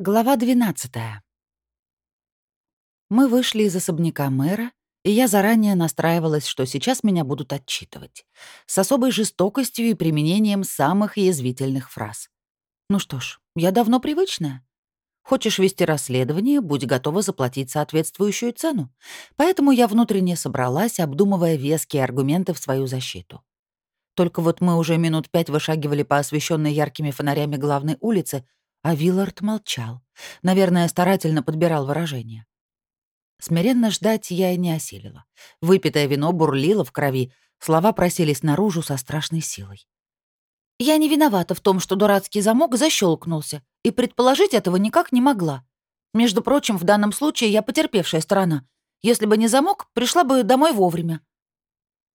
Глава 12 Мы вышли из особняка мэра, и я заранее настраивалась, что сейчас меня будут отчитывать. С особой жестокостью и применением самых язвительных фраз. Ну что ж, я давно привычная. Хочешь вести расследование, будь готова заплатить соответствующую цену. Поэтому я внутренне собралась, обдумывая веские аргументы в свою защиту. Только вот мы уже минут пять вышагивали по освещенной яркими фонарями главной улице, а Виллард молчал. Наверное, старательно подбирал выражения. Смиренно ждать я и не осилила. Выпитое вино бурлило в крови, слова просились наружу со страшной силой. Я не виновата в том, что дурацкий замок защелкнулся, и предположить этого никак не могла. Между прочим, в данном случае я потерпевшая сторона. Если бы не замок, пришла бы домой вовремя.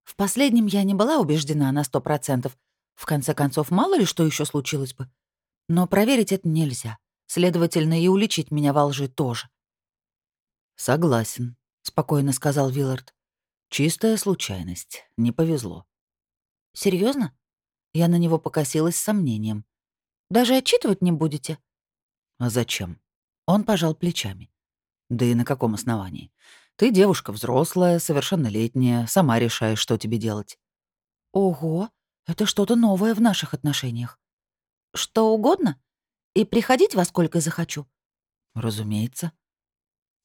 В последнем я не была убеждена на сто процентов. В конце концов, мало ли что еще случилось бы. Но проверить это нельзя. Следовательно, и уличить меня во лжи тоже. «Согласен», — спокойно сказал Виллард. «Чистая случайность. Не повезло». Серьезно? Я на него покосилась с сомнением. «Даже отчитывать не будете?» «А зачем?» Он пожал плечами. «Да и на каком основании? Ты девушка взрослая, совершеннолетняя, сама решаешь, что тебе делать». «Ого, это что-то новое в наших отношениях. Что угодно? И приходить во сколько захочу? Разумеется.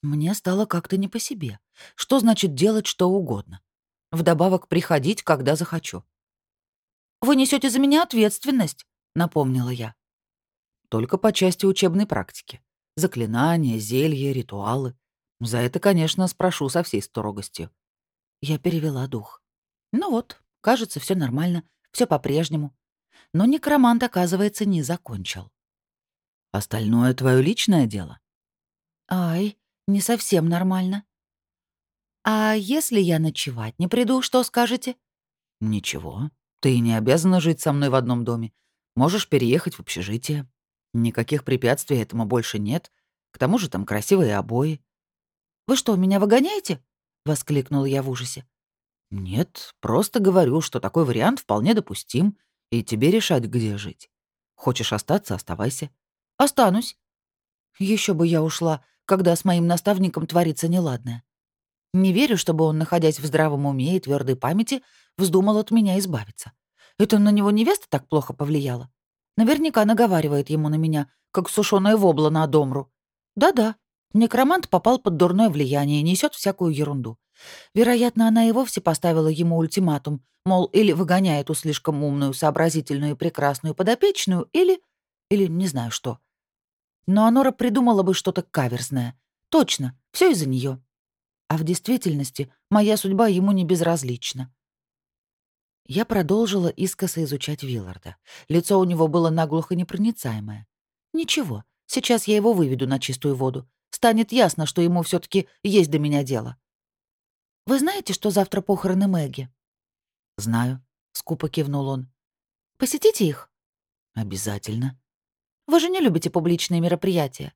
Мне стало как-то не по себе. Что значит делать что угодно? Вдобавок приходить, когда захочу. «Вы несете за меня ответственность», — напомнила я. «Только по части учебной практики. Заклинания, зелья, ритуалы. За это, конечно, спрошу со всей строгостью». Я перевела дух. «Ну вот, кажется, все нормально, все по-прежнему но некромант, оказывается, не закончил. «Остальное твое личное дело?» «Ай, не совсем нормально». «А если я ночевать не приду, что скажете?» «Ничего. Ты не обязана жить со мной в одном доме. Можешь переехать в общежитие. Никаких препятствий этому больше нет. К тому же там красивые обои». «Вы что, меня выгоняете?» — воскликнул я в ужасе. «Нет, просто говорю, что такой вариант вполне допустим. И тебе решать, где жить. Хочешь остаться — оставайся. Останусь. Еще бы я ушла, когда с моим наставником творится неладное. Не верю, чтобы он, находясь в здравом уме и твердой памяти, вздумал от меня избавиться. Это на него невеста так плохо повлияла. Наверняка наговаривает ему на меня, как сушеная вобла на домру. Да-да, некромант попал под дурное влияние и несет всякую ерунду. Вероятно, она и вовсе поставила ему ультиматум, мол, или выгоняет эту слишком умную, сообразительную и прекрасную подопечную, или... или не знаю что. Но Анора придумала бы что-то каверзное. Точно, все из-за нее. А в действительности моя судьба ему не безразлична. Я продолжила искоса изучать Вилларда. Лицо у него было наглухо непроницаемое. Ничего, сейчас я его выведу на чистую воду. Станет ясно, что ему все таки есть до меня дело. «Вы знаете, что завтра похороны Мэгги?» «Знаю», — скупо кивнул он. «Посетите их?» «Обязательно». «Вы же не любите публичные мероприятия».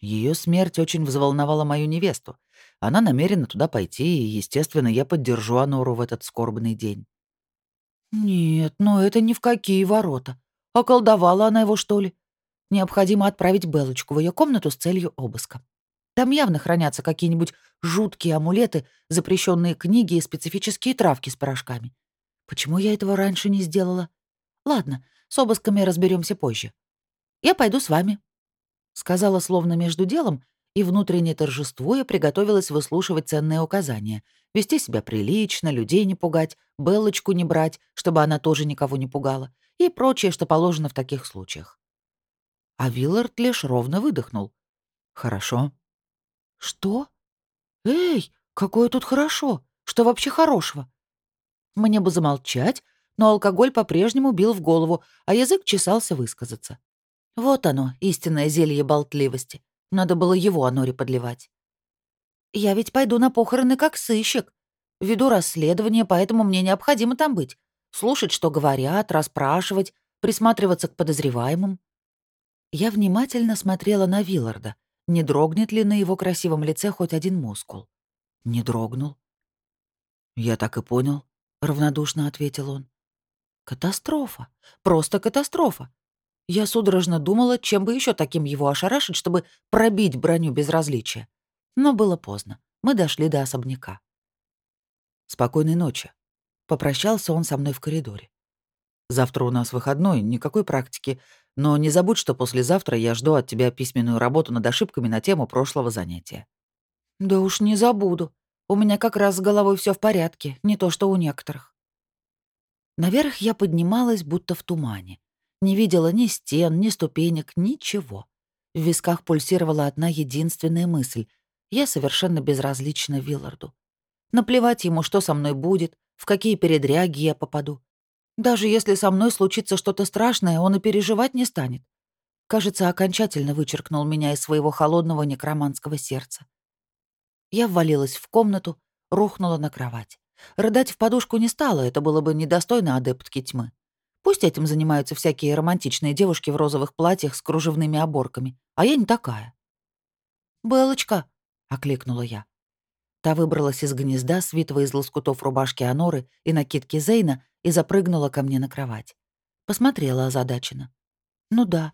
Ее смерть очень взволновала мою невесту. Она намерена туда пойти, и, естественно, я поддержу Анору в этот скорбный день. «Нет, ну это ни в какие ворота. Околдовала она его, что ли? Необходимо отправить Белочку в ее комнату с целью обыска. Там явно хранятся какие-нибудь жуткие амулеты, запрещенные книги и специфические травки с порошками. Почему я этого раньше не сделала? Ладно, с обысками разберемся позже. Я пойду с вами. Сказала словно между делом, и внутренне торжествуя приготовилась выслушивать ценные указания. Вести себя прилично, людей не пугать, Белочку не брать, чтобы она тоже никого не пугала, и прочее, что положено в таких случаях. А Виллард лишь ровно выдохнул. «Хорошо», «Что? Эй, какое тут хорошо! Что вообще хорошего?» Мне бы замолчать, но алкоголь по-прежнему бил в голову, а язык чесался высказаться. Вот оно, истинное зелье болтливости. Надо было его Аноре подливать. «Я ведь пойду на похороны как сыщик. Веду расследование, поэтому мне необходимо там быть. Слушать, что говорят, расспрашивать, присматриваться к подозреваемым». Я внимательно смотрела на Вилларда — не дрогнет ли на его красивом лице хоть один мускул. Не дрогнул. «Я так и понял», — равнодушно ответил он. «Катастрофа. Просто катастрофа. Я судорожно думала, чем бы еще таким его ошарашить, чтобы пробить броню безразличия. Но было поздно. Мы дошли до особняка. «Спокойной ночи», — попрощался он со мной в коридоре. «Завтра у нас выходной, никакой практики, но не забудь, что послезавтра я жду от тебя письменную работу над ошибками на тему прошлого занятия». «Да уж не забуду. У меня как раз с головой все в порядке, не то что у некоторых». Наверх я поднималась, будто в тумане. Не видела ни стен, ни ступенек, ничего. В висках пульсировала одна единственная мысль. Я совершенно безразлична Вилларду. Наплевать ему, что со мной будет, в какие передряги я попаду. Даже если со мной случится что-то страшное, он и переживать не станет. Кажется, окончательно вычеркнул меня из своего холодного некроманского сердца. Я ввалилась в комнату, рухнула на кровать. Рыдать в подушку не стала, это было бы недостойно адептки тьмы. Пусть этим занимаются всякие романтичные девушки в розовых платьях с кружевными оборками, а я не такая. «Белочка!» — окликнула я. Та выбралась из гнезда, свитого из лоскутов рубашки Аноры и накидки Зейна, и запрыгнула ко мне на кровать. Посмотрела озадаченно. Ну да,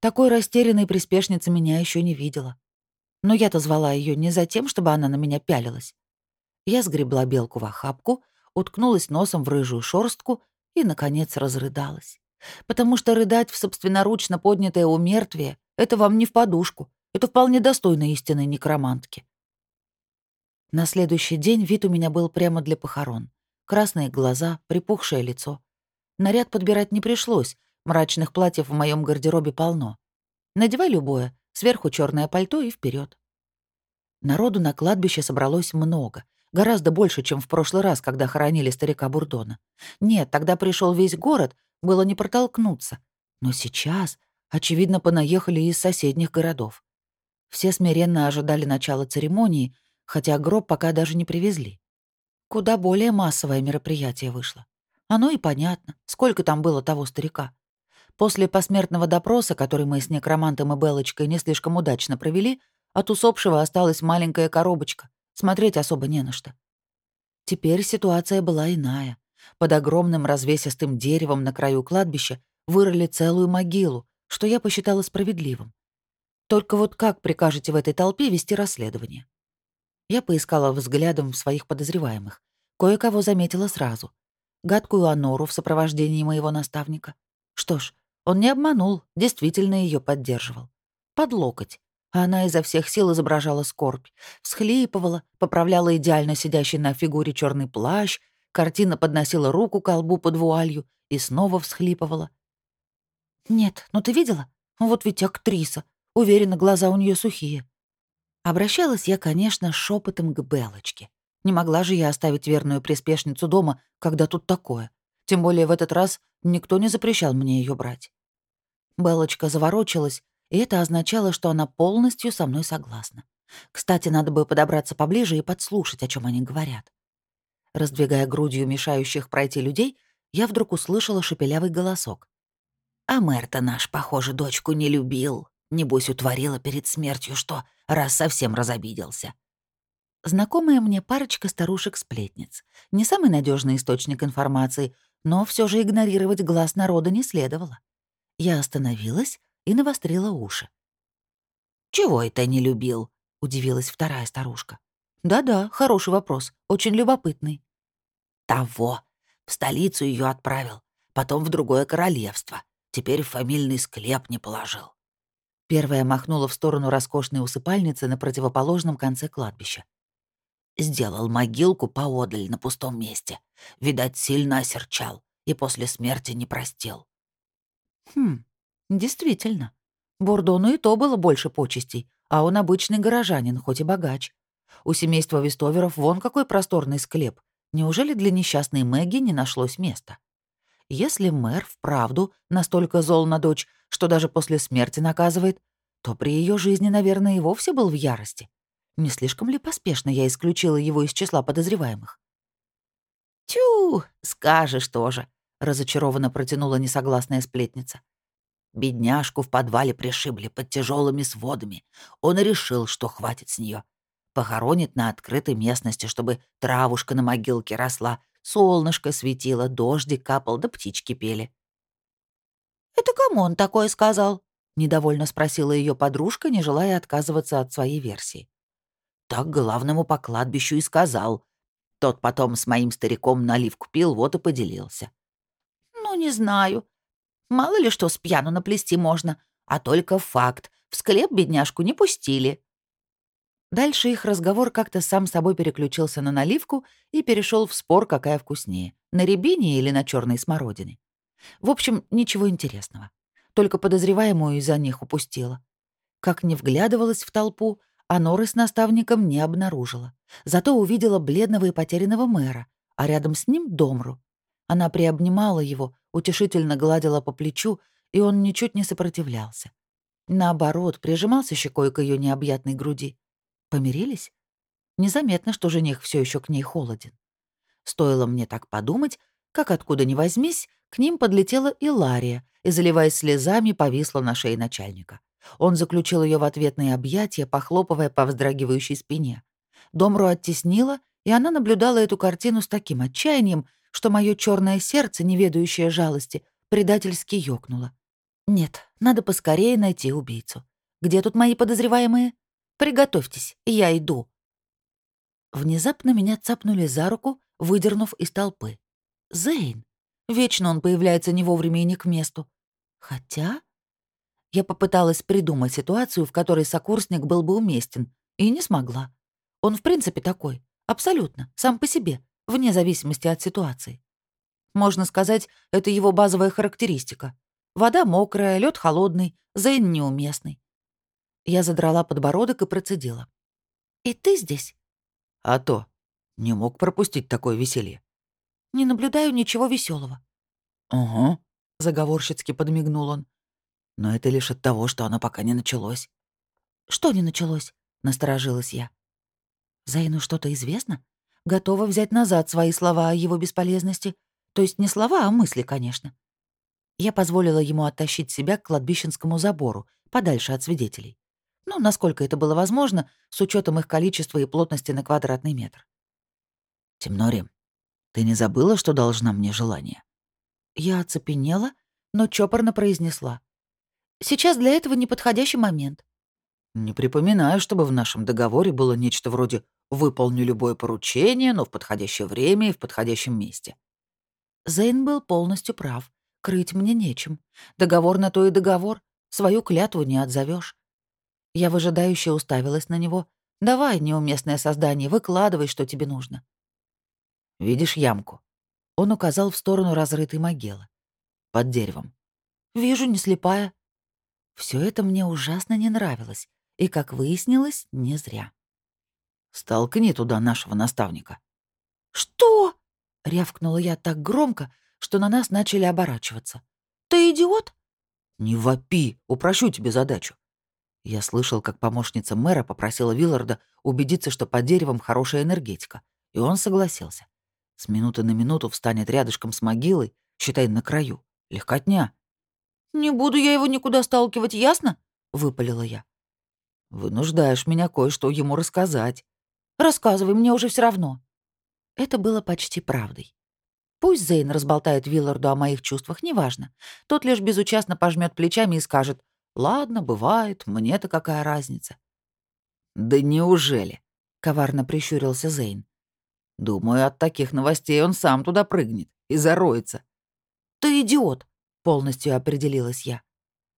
такой растерянной приспешницы меня еще не видела. Но я-то звала ее не за тем, чтобы она на меня пялилась. Я сгребла белку в охапку, уткнулась носом в рыжую шорстку и, наконец, разрыдалась. Потому что рыдать в собственноручно поднятое умертвие — это вам не в подушку, это вполне достойно истинной некромантки. На следующий день вид у меня был прямо для похорон. Красные глаза, припухшее лицо. Наряд подбирать не пришлось, мрачных платьев в моем гардеробе полно. Надевай любое, сверху черное пальто и вперед. Народу на кладбище собралось много, гораздо больше, чем в прошлый раз, когда хоронили старика Бурдона. Нет, тогда пришел весь город, было не протолкнуться. Но сейчас, очевидно, понаехали из соседних городов. Все смиренно ожидали начала церемонии, хотя гроб пока даже не привезли. Куда более массовое мероприятие вышло. Оно и понятно, сколько там было того старика. После посмертного допроса, который мы с некромантом и Белочкой не слишком удачно провели, от усопшего осталась маленькая коробочка. Смотреть особо не на что. Теперь ситуация была иная. Под огромным развесистым деревом на краю кладбища вырыли целую могилу, что я посчитала справедливым. Только вот как прикажете в этой толпе вести расследование? Я поискала взглядом своих подозреваемых. Кое-кого заметила сразу. Гадкую Анору в сопровождении моего наставника. Что ж, он не обманул, действительно ее поддерживал. Под локоть. Она изо всех сил изображала скорбь. Всхлипывала, поправляла идеально сидящий на фигуре черный плащ, картина подносила руку к колбу под вуалью и снова всхлипывала. «Нет, ну ты видела? Вот ведь актриса. Уверена, глаза у нее сухие. Обращалась я, конечно, шепотом к Белочке. Не могла же я оставить верную приспешницу дома, когда тут такое. Тем более в этот раз никто не запрещал мне ее брать. Белочка заворочилась, и это означало, что она полностью со мной согласна. Кстати, надо бы подобраться поближе и подслушать, о чем они говорят. Раздвигая грудью мешающих пройти людей, я вдруг услышала шепелявый голосок. «А мэр-то наш, похоже, дочку не любил. Небось, утворила перед смертью что, раз совсем разобиделся. Знакомая мне парочка старушек-сплетниц. Не самый надежный источник информации, но все же игнорировать глаз народа не следовало. Я остановилась и навострила уши. «Чего это не любил?» — удивилась вторая старушка. «Да-да, хороший вопрос, очень любопытный». «Того. В столицу ее отправил, потом в другое королевство. Теперь в фамильный склеп не положил. Первая махнула в сторону роскошной усыпальницы на противоположном конце кладбища. Сделал могилку поодаль на пустом месте. Видать, сильно осерчал и после смерти не простил. Хм, действительно. Бурдону и то было больше почестей, а он обычный горожанин, хоть и богач. У семейства Вестоверов вон какой просторный склеп. Неужели для несчастной Мэгги не нашлось места? Если мэр вправду настолько зол на дочь, что даже после смерти наказывает, то при ее жизни, наверное, и вовсе был в ярости. Не слишком ли поспешно я исключила его из числа подозреваемых? «Тю, скажешь тоже», — разочарованно протянула несогласная сплетница. Бедняжку в подвале пришибли под тяжелыми сводами. Он решил, что хватит с нее. Похоронит на открытой местности, чтобы травушка на могилке росла, солнышко светило, дождик капал, да птички пели. «Это кому он такое сказал?» — недовольно спросила ее подружка, не желая отказываться от своей версии. «Так главному по кладбищу и сказал. Тот потом с моим стариком наливку пил, вот и поделился». «Ну, не знаю. Мало ли что с пьяну наплести можно, а только факт. В склеп бедняжку не пустили». Дальше их разговор как-то сам собой переключился на наливку и перешел в спор, какая вкуснее — на рябине или на черной смородине. В общем, ничего интересного. Только подозреваемую из-за них упустила. Как не вглядывалась в толпу, а Норы с наставником не обнаружила. Зато увидела бледного и потерянного мэра, а рядом с ним — Домру. Она приобнимала его, утешительно гладила по плечу, и он ничуть не сопротивлялся. Наоборот, прижимался щекой к ее необъятной груди. Помирились? Незаметно, что жених все еще к ней холоден. Стоило мне так подумать, как откуда ни возьмись, к ним подлетела и Лария и, заливаясь слезами, повисла на шее начальника. Он заключил ее в ответные объятия, похлопывая по вздрагивающей спине. Домру оттеснила, и она наблюдала эту картину с таким отчаянием, что мое черное сердце, не ведающее жалости, предательски ёкнуло. Нет, надо поскорее найти убийцу. Где тут мои подозреваемые? Приготовьтесь, я иду. Внезапно меня цапнули за руку, выдернув из толпы. Зейн. Вечно он появляется не вовремя и не к месту. Хотя... Я попыталась придумать ситуацию, в которой сокурсник был бы уместен, и не смогла. Он в принципе такой. Абсолютно. Сам по себе. Вне зависимости от ситуации. Можно сказать, это его базовая характеристика. Вода мокрая, лед холодный, Зейн неуместный. Я задрала подбородок и процедила. «И ты здесь?» «А то. Не мог пропустить такое веселье». «Не наблюдаю ничего веселого. «Угу», — заговорщицки подмигнул он. «Но это лишь от того, что оно пока не началось». «Что не началось?» — насторожилась я. «Заину что-то известно? Готова взять назад свои слова о его бесполезности. То есть не слова, а мысли, конечно». Я позволила ему оттащить себя к кладбищенскому забору, подальше от свидетелей. Ну, насколько это было возможно, с учетом их количества и плотности на квадратный метр. «Темнори, ты не забыла, что должна мне желание?» Я оцепенела, но чопорно произнесла. «Сейчас для этого неподходящий момент». «Не припоминаю, чтобы в нашем договоре было нечто вроде «выполню любое поручение, но в подходящее время и в подходящем месте». Зейн был полностью прав. Крыть мне нечем. Договор на то и договор. Свою клятву не отзовешь. Я выжидающе уставилась на него. «Давай, неуместное создание, выкладывай, что тебе нужно». «Видишь ямку?» Он указал в сторону разрытой могилы. «Под деревом». «Вижу, не слепая». Все это мне ужасно не нравилось, и, как выяснилось, не зря. «Столкни туда нашего наставника». «Что?» — рявкнула я так громко, что на нас начали оборачиваться. «Ты идиот?» «Не вопи, упрощу тебе задачу. Я слышал, как помощница мэра попросила Вилларда убедиться, что под деревом хорошая энергетика, и он согласился. С минуты на минуту встанет рядышком с могилой, считай, на краю. Легкотня. «Не буду я его никуда сталкивать, ясно?» — выпалила я. «Вынуждаешь меня кое-что ему рассказать». «Рассказывай, мне уже все равно». Это было почти правдой. Пусть Зейн разболтает Вилларду о моих чувствах, неважно. Тот лишь безучастно пожмет плечами и скажет Ладно, бывает, мне-то какая разница. Да неужели? Коварно прищурился Зейн. Думаю, от таких новостей он сам туда прыгнет и зароется. Ты идиот, полностью определилась я.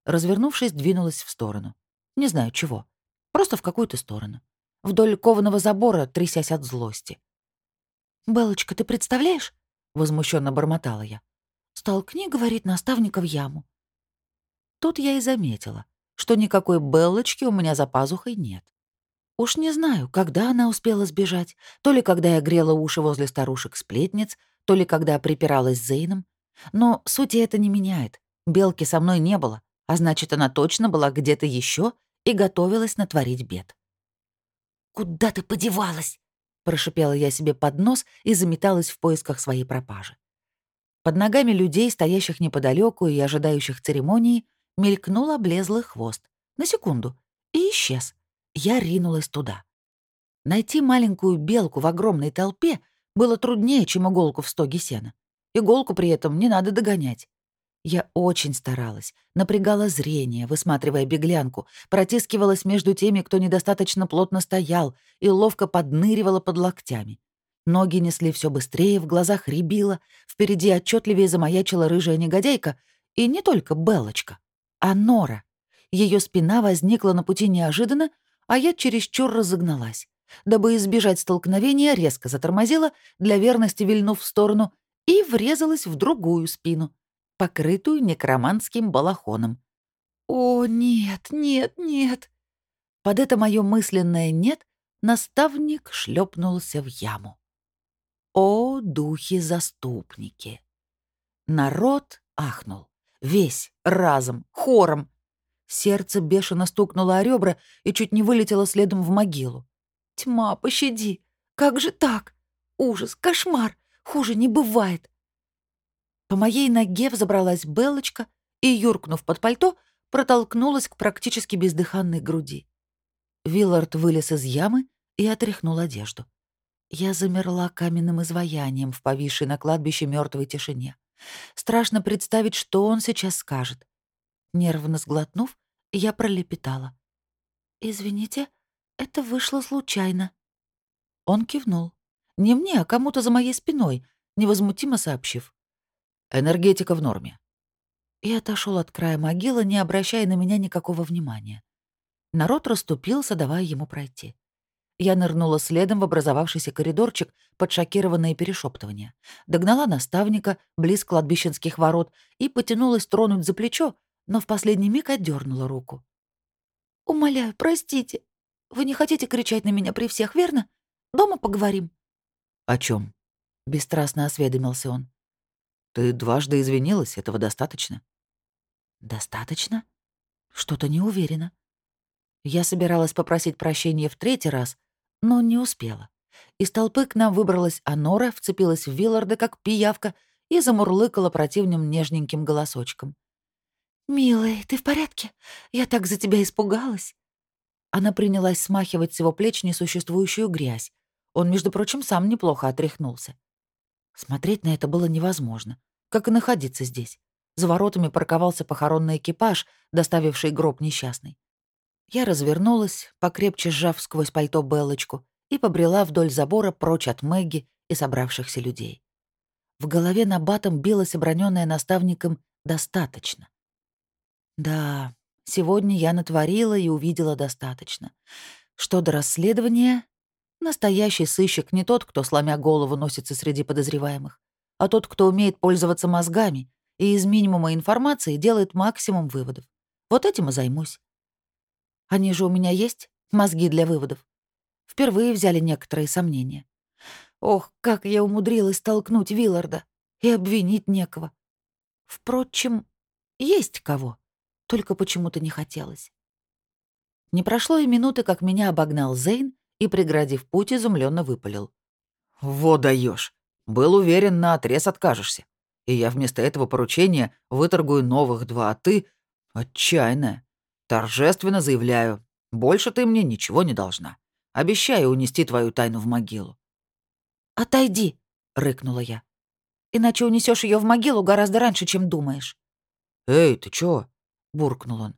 Развернувшись, двинулась в сторону. Не знаю чего. Просто в какую-то сторону. Вдоль кованого забора, трясясь от злости. «Белочка, ты представляешь?» — возмущенно бормотала я. «Столкни, — говорит наставника, — в яму. Тут я и заметила, что никакой Беллочки у меня за пазухой нет. Уж не знаю, когда она успела сбежать, то ли когда я грела уши возле старушек-сплетниц, то ли когда припиралась с Зейном. Но сути это не меняет. Белки со мной не было, а значит, она точно была где-то еще и готовилась натворить бед. «Куда ты подевалась?» — прошипела я себе под нос и заметалась в поисках своей пропажи. Под ногами людей, стоящих неподалеку и ожидающих церемонии, мелькнул облезлый хвост. На секунду. И исчез. Я ринулась туда. Найти маленькую белку в огромной толпе было труднее, чем иголку в стоге сена. Иголку при этом не надо догонять. Я очень старалась, напрягала зрение, высматривая беглянку, протискивалась между теми, кто недостаточно плотно стоял, и ловко подныривала под локтями. Ноги несли все быстрее, в глазах рябило, впереди отчетливее замаячила рыжая негодяйка, и не только Белочка, а Нора. Ее спина возникла на пути неожиданно, а я чересчур разогналась. Дабы избежать столкновения, резко затормозила, для верности вильнув в сторону, и врезалась в другую спину, покрытую некроманским балахоном. «О, нет, нет, нет!» Под это мое мысленное «нет» наставник шлепнулся в яму. О, духи-заступники! Народ ахнул. Весь, разом, хором. Сердце бешено стукнуло о ребра и чуть не вылетело следом в могилу. «Тьма, пощади! Как же так? Ужас, кошмар! Хуже не бывает!» По моей ноге взобралась Белочка и, юркнув под пальто, протолкнулась к практически бездыханной груди. Виллард вылез из ямы и отряхнул одежду. Я замерла каменным изваянием в повисшей на кладбище мертвой тишине. Страшно представить, что он сейчас скажет. Нервно сглотнув, я пролепетала. «Извините, это вышло случайно». Он кивнул. Не мне, а кому-то за моей спиной, невозмутимо сообщив. «Энергетика в норме». И отошел от края могилы, не обращая на меня никакого внимания. Народ расступился, давая ему пройти. Я нырнула следом в образовавшийся коридорчик под шокированные перешептывания. Догнала наставника, близ кладбищенских ворот, и потянулась тронуть за плечо, но в последний миг отдернула руку. «Умоляю, простите. Вы не хотите кричать на меня при всех, верно? Дома поговорим». «О чем? бесстрастно осведомился он. «Ты дважды извинилась, этого достаточно?» «Достаточно? Что-то не уверена. Я собиралась попросить прощения в третий раз, но не успела. Из толпы к нам выбралась Анора, вцепилась в Вилларда, как пиявка, и замурлыкала противным нежненьким голосочком. «Милый, ты в порядке? Я так за тебя испугалась». Она принялась смахивать с его плеч несуществующую грязь. Он, между прочим, сам неплохо отряхнулся. Смотреть на это было невозможно, как и находиться здесь. За воротами парковался похоронный экипаж, доставивший гроб несчастный. Я развернулась, покрепче сжав сквозь пальто Белочку, и побрела вдоль забора прочь от Мэгги и собравшихся людей. В голове на батом билось оброненное наставником «достаточно». Да, сегодня я натворила и увидела достаточно. Что до расследования, настоящий сыщик не тот, кто, сломя голову, носится среди подозреваемых, а тот, кто умеет пользоваться мозгами и из минимума информации делает максимум выводов. Вот этим и займусь. Они же у меня есть, мозги для выводов. Впервые взяли некоторые сомнения. Ох, как я умудрилась толкнуть Вилларда и обвинить некого. Впрочем, есть кого, только почему-то не хотелось. Не прошло и минуты, как меня обогнал Зейн и, преградив путь, изумленно выпалил. «Во даешь! Был уверен, на отрез откажешься. И я вместо этого поручения выторгую новых два, а ты — отчаянная. Торжественно заявляю, больше ты мне ничего не должна. Обещаю унести твою тайну в могилу». «Отойди», — рыкнула я. «Иначе унесешь ее в могилу гораздо раньше, чем думаешь». «Эй, ты чё?» — буркнул он.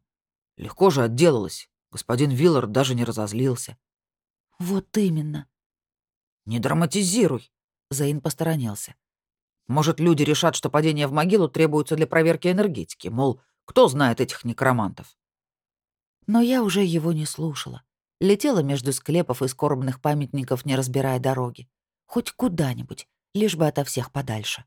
«Легко же отделалась. Господин Виллар даже не разозлился». «Вот именно». «Не драматизируй», — Заин посторонился. «Может, люди решат, что падение в могилу требуется для проверки энергетики, мол, кто знает этих некромантов?» Но я уже его не слушала. Летела между склепов и скорбных памятников, не разбирая дороги. Хоть куда-нибудь, лишь бы ото всех подальше.